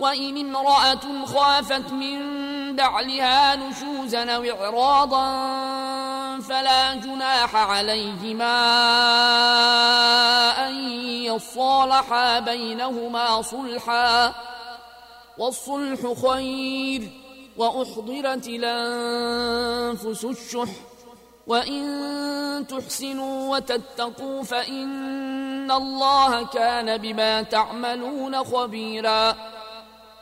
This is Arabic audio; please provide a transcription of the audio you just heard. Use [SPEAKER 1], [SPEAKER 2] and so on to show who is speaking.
[SPEAKER 1] وإن امرأة خافت من بعلها نشوزا أو إعراضا فلا جناح عليهما أن يصالحا بينهما صلحا. والصلح خير وأحضرت الأنفس الشح. وإن تحسنوا وتتقوا فإن الله كان بما تعملون خبيراً.